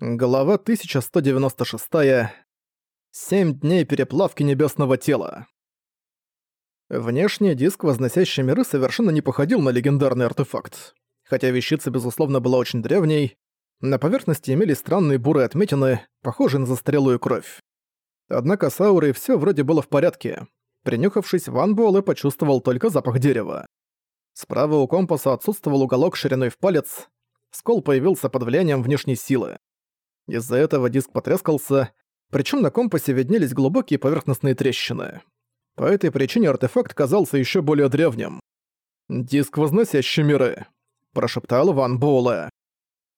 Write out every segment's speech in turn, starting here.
Глава 1196. Семь дней переплавки небесного тела. Внешний диск, возносящий миры, совершенно не походил на легендарный артефакт. Хотя вещица, безусловно, была очень древней, на поверхности имелись странные бурые отметины, похожие на застарелую кровь. Однако с аурой всё вроде было в порядке. Принюхавшись, Ван Буэлэ почувствовал только запах дерева. Справа у компаса отсутствовал уголок шириной в палец, скол появился под влиянием внешней силы. Из-за этого диск потрескался, причем на компасе виднелись глубокие поверхностные трещины. По этой причине артефакт казался еще более древним. «Диск, возносящий миры», – прошептал Ван Буэлэ.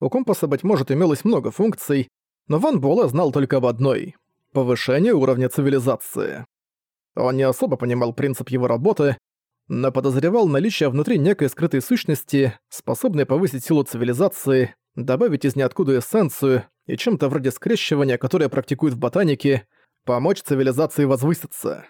У компаса, быть может, имелось много функций, но Ван Буэлэ знал только об одной – повышение уровня цивилизации. Он не особо понимал принцип его работы, но подозревал наличие внутри некой скрытой сущности, способной повысить силу цивилизации, добавить из ниоткуда эссенцию и чем-то вроде скрещивания, которое практикуют в ботанике, помочь цивилизации возвыситься.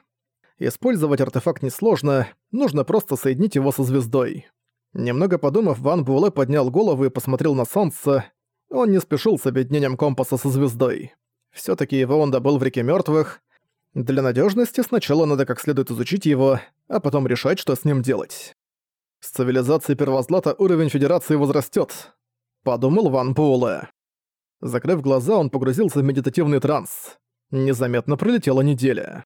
Использовать артефакт несложно, нужно просто соединить его со звездой. Немного подумав, Ван Буэлэ поднял голову и посмотрел на солнце. Он не спешил с объединением компаса со звездой. все таки его он добыл в реке мертвых. Для надежности сначала надо как следует изучить его, а потом решать, что с ним делать. С цивилизацией Первозлата уровень Федерации возрастет, подумал Ван Буэлэ. Закрыв глаза, он погрузился в медитативный транс. Незаметно пролетела неделя.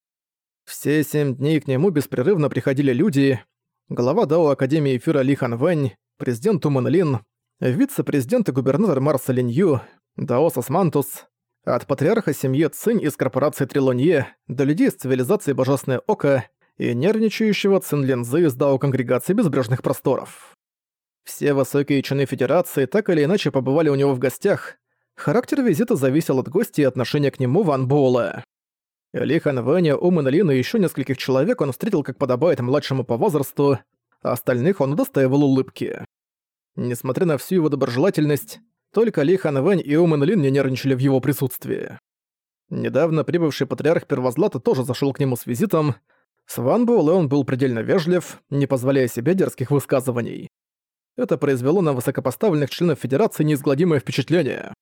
Все семь дней к нему беспрерывно приходили люди. Глава Дао Академии Эфира Ли Хан Вэнь, президент Уман Лин, вице-президент и губернатор Марса Линь Ю, Даосас Мантус, от патриарха семьи Цинь из корпорации Трилонье до людей из цивилизации Божественное Око и нервничающего Цин Линзы из Дао Конгрегации Безбрежных Просторов. Все высокие чины Федерации так или иначе побывали у него в гостях, Характер визита зависел от гостя и отношения к нему Ван Буэлэ. Ли Хан Вэня, Умэн Лин и ещё нескольких человек он встретил как подобает младшему по возрасту, а остальных он удостаивал улыбки. Несмотря на всю его доброжелательность, только Ли Хан Вэнь и Умэн Лин не нервничали в его присутствии. Недавно прибывший патриарх Первозлата тоже зашёл к нему с визитом. С Ван Буэлэ он был предельно вежлив, не позволяя себе дерзких высказываний. Это произвело на высокопоставленных членов Федерации неизгладимое впечатление.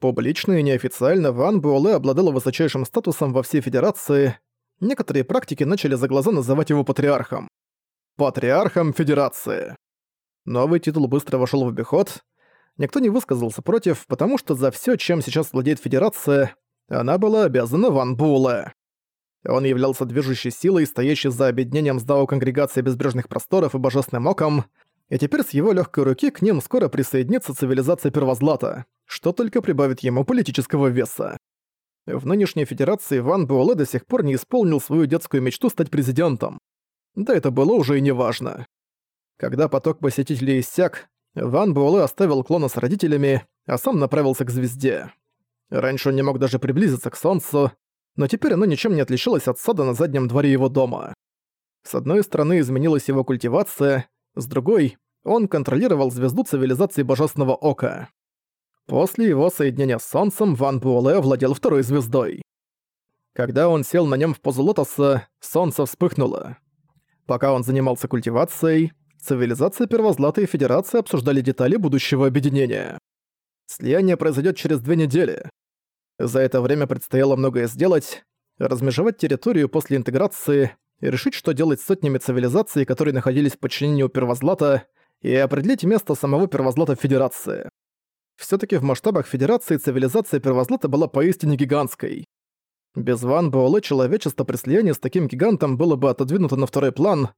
Публично и неофициально Ван Буэлэ обладала высочайшим статусом во всей Федерации. Некоторые практики начали за глаза называть его патриархом. Патриархом Федерации. Новый титул быстро вошел в обиход. Никто не высказался против, потому что за все, чем сейчас владеет Федерация, она была обязана Ван Буэлэ. Он являлся движущей силой, стоящей за объединением с Дао Конгрегации Безбрежных Просторов и Божественным Оком, и теперь с его легкой руки к ним скоро присоединится цивилизация Первозлата, что только прибавит ему политического веса. В нынешней федерации Ван Буэлэ до сих пор не исполнил свою детскую мечту стать президентом. Да это было уже и неважно. Когда поток посетителей иссяк, Ван Буэлэ оставил клона с родителями, а сам направился к звезде. Раньше он не мог даже приблизиться к Солнцу, но теперь оно ничем не отличалось от сада на заднем дворе его дома. С одной стороны изменилась его культивация, с другой — он контролировал звезду цивилизации Божественного Ока. После его соединения с Солнцем Ван Буэлэ владел второй звездой. Когда он сел на нем в позу лотоса, солнце вспыхнуло. Пока он занимался культивацией, цивилизация Первозлатой и Федерация обсуждали детали будущего объединения. Слияние произойдет через две недели. За это время предстояло многое сделать, размежевать территорию после интеграции, и решить, что делать с сотнями цивилизаций, которые находились в подчинении у Первозлата, и определить место самого Первозлата в Федерации. Всё-таки в масштабах Федерации цивилизация Первозлата была поистине гигантской. Без Ван Буэлэ человечество при слиянии с таким гигантом было бы отодвинуто на второй план,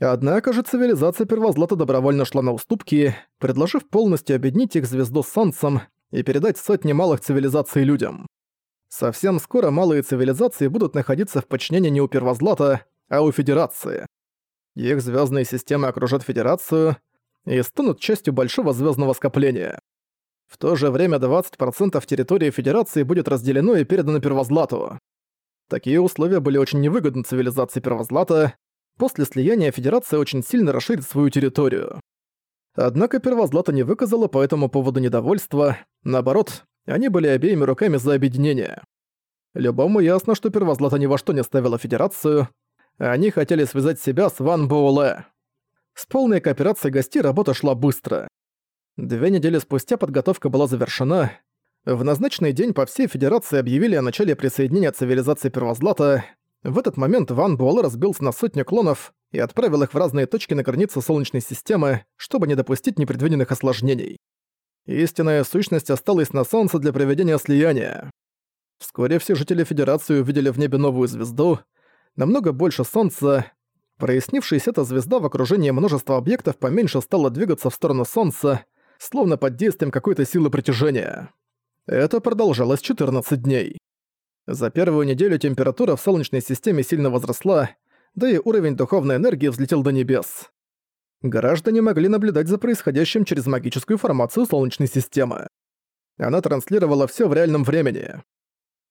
однако же цивилизация Первозлата добровольно шла на уступки, предложив полностью объединить их звезду с Солнцем и передать сотни малых цивилизаций людям. Совсем скоро малые цивилизации будут находиться в подчинении не у Первозлата, а у Федерации. Их звездные системы окружат Федерацию и станут частью большого звездного скопления. В то же время 20% территории Федерации будет разделено и передано Первозлату. Такие условия были очень невыгодны цивилизации Первозлата. После слияния Федерация очень сильно расширит свою территорию. Однако Первозлата не выказала по этому поводу недовольства, наоборот, они были обеими руками за объединение. Любому ясно, что Первозлата ни во что не ставила Федерацию, они хотели связать себя с Ван Буэлэ. С полной кооперацией гостей работа шла быстро. Две недели спустя подготовка была завершена. В назначенный день по всей Федерации объявили о начале присоединения цивилизации Первозлата. В этот момент Ван Буэлэ разбился на сотню клонов и отправил их в разные точки на границе Солнечной системы, чтобы не допустить непредвиденных осложнений. Истинная сущность осталась на Солнце для проведения слияния. Вскоре все жители Федерации увидели в небе новую звезду, намного больше Солнца. Прояснившись, эта звезда в окружении множества объектов поменьше стала двигаться в сторону Солнца, словно под действием какой-то силы притяжения. Это продолжалось 14 дней. За первую неделю температура в Солнечной системе сильно возросла, да и уровень духовной энергии взлетел до небес. Граждане могли наблюдать за происходящим через магическую формацию Солнечной системы. Она транслировала все в реальном времени.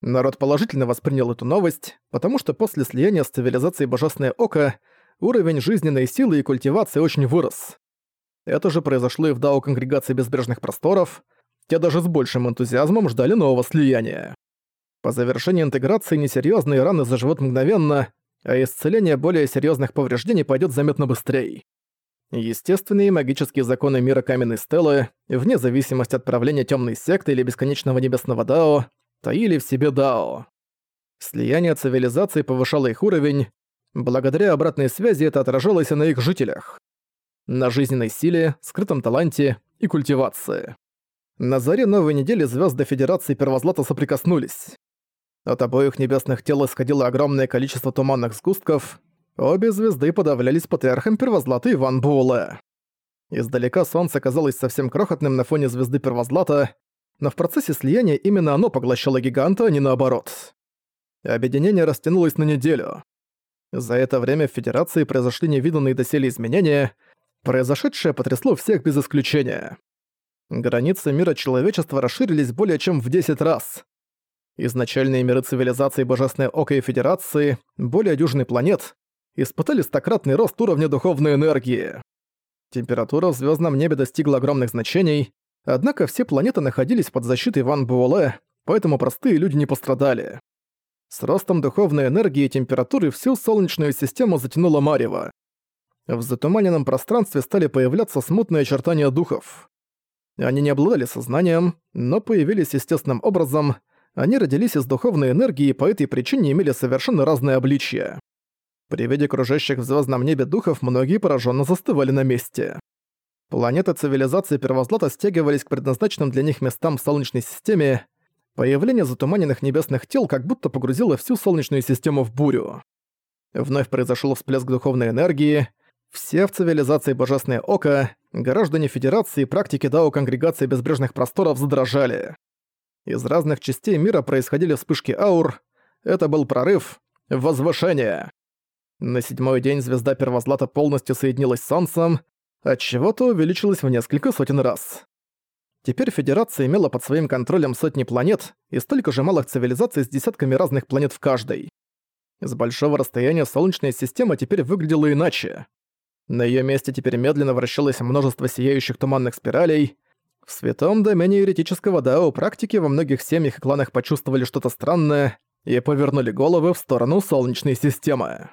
Народ положительно воспринял эту новость, потому что после слияния с цивилизацией Божественное Око уровень жизненной силы и культивации очень вырос. Это же произошло и в Дао Конгрегации Безбрежных Просторов — те даже с большим энтузиазмом ждали нового слияния. По завершении интеграции несерьезные раны заживут мгновенно, а исцеление более серьезных повреждений пойдет заметно быстрее. Естественные магические законы мира Каменной Стелы, вне зависимости от правления темной секты или бесконечного небесного Дао, таили в себе Дао. Слияние цивилизаций повышало их уровень, благодаря обратной связи это отражалось и на их жителях. На жизненной силе, скрытом таланте и культивации. На заре новой недели звезды Федерации Первозлата соприкоснулись. От обоих небесных тел исходило огромное количество туманных сгустков. Обе звезды подавлялись патриархом Первозлата Иван Буэлэ. Издалека Солнце казалось совсем крохотным на фоне звезды Первозлата, но в процессе слияния именно оно поглощало гиганта, а не наоборот. Объединение растянулось на неделю. За это время в Федерации произошли невиданные доселе изменения, произошедшее потрясло всех без исключения. Границы мира человечества расширились более чем в 10 раз. Изначальные миры цивилизации Божественной Ока и Федерации, более дюжины планет, испытали стократный рост уровня духовной энергии. Температура в звездном небе достигла огромных значений, однако все планеты находились под защитой Ван Буэлэ, поэтому простые люди не пострадали. С ростом духовной энергии и температуры всю Солнечную систему затянуло марево. В затуманенном пространстве стали появляться смутные очертания духов. Они не обладали сознанием, но появились естественным образом, они родились из духовной энергии и по этой причине имели совершенно разные обличия. При виде окружающих в звездном небе духов многие пораженно застывали на месте. Планеты цивилизации Первозлата стягивались к предназначенным для них местам в Солнечной системе. Появление затуманенных небесных тел как будто погрузило всю Солнечную систему в бурю. Вновь произошел всплеск духовной энергии, все в цивилизации Божественное Око, граждане Федерации и практики Дао Конгрегации Безбрежных Просторов задрожали. Из разных частей мира происходили вспышки аур. Это был прорыв, возвышение. На седьмой день звезда Первозлата полностью соединилась с Солнцем, отчего-то увеличилась в несколько сотен раз. Теперь Федерация имела под своим контролем сотни планет и столько же малых цивилизаций с десятками разных планет в каждой. С большого расстояния Солнечная система теперь выглядела иначе. На её месте теперь медленно вращалось множество сияющих туманных спиралей. В святом домене еретического дао практики во многих семьях и кланах почувствовали что-то странное и повернули головы в сторону Солнечной системы.